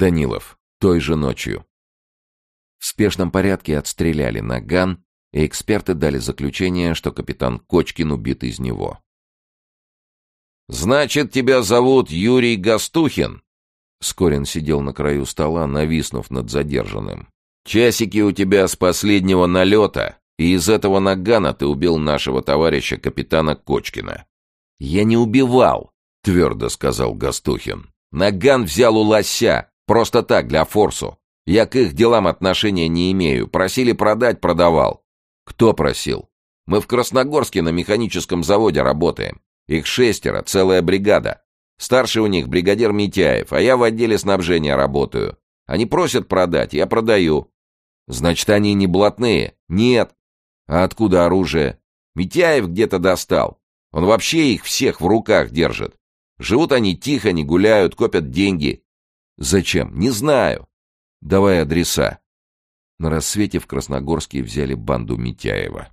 Данилов. Той же ночью. В спешном порядке отстреляли наган, и эксперты дали заключение, что капитан Кочкин убит из него. «Значит, тебя зовут Юрий Гастухин?» Скорин сидел на краю стола, нависнув над задержанным. «Часики у тебя с последнего налета, и из этого нагана ты убил нашего товарища капитана Кочкина». «Я не убивал», — твердо сказал Гастухин. «Наган взял у лося, просто так, для форсу. Я к их делам отношения не имею. Просили продать, продавал». «Кто просил?» «Мы в Красногорске на механическом заводе работаем. Их шестеро, целая бригада. Старший у них бригадир Митяев, а я в отделе снабжения работаю. Они просят продать, я продаю. Значит, они не блатные? Нет. А откуда оружие? Митяев где-то достал. Он вообще их всех в руках держит. Живут они тихо, не гуляют, копят деньги. Зачем? Не знаю. Давай адреса. На рассвете в Красногорске взяли банду Митяева.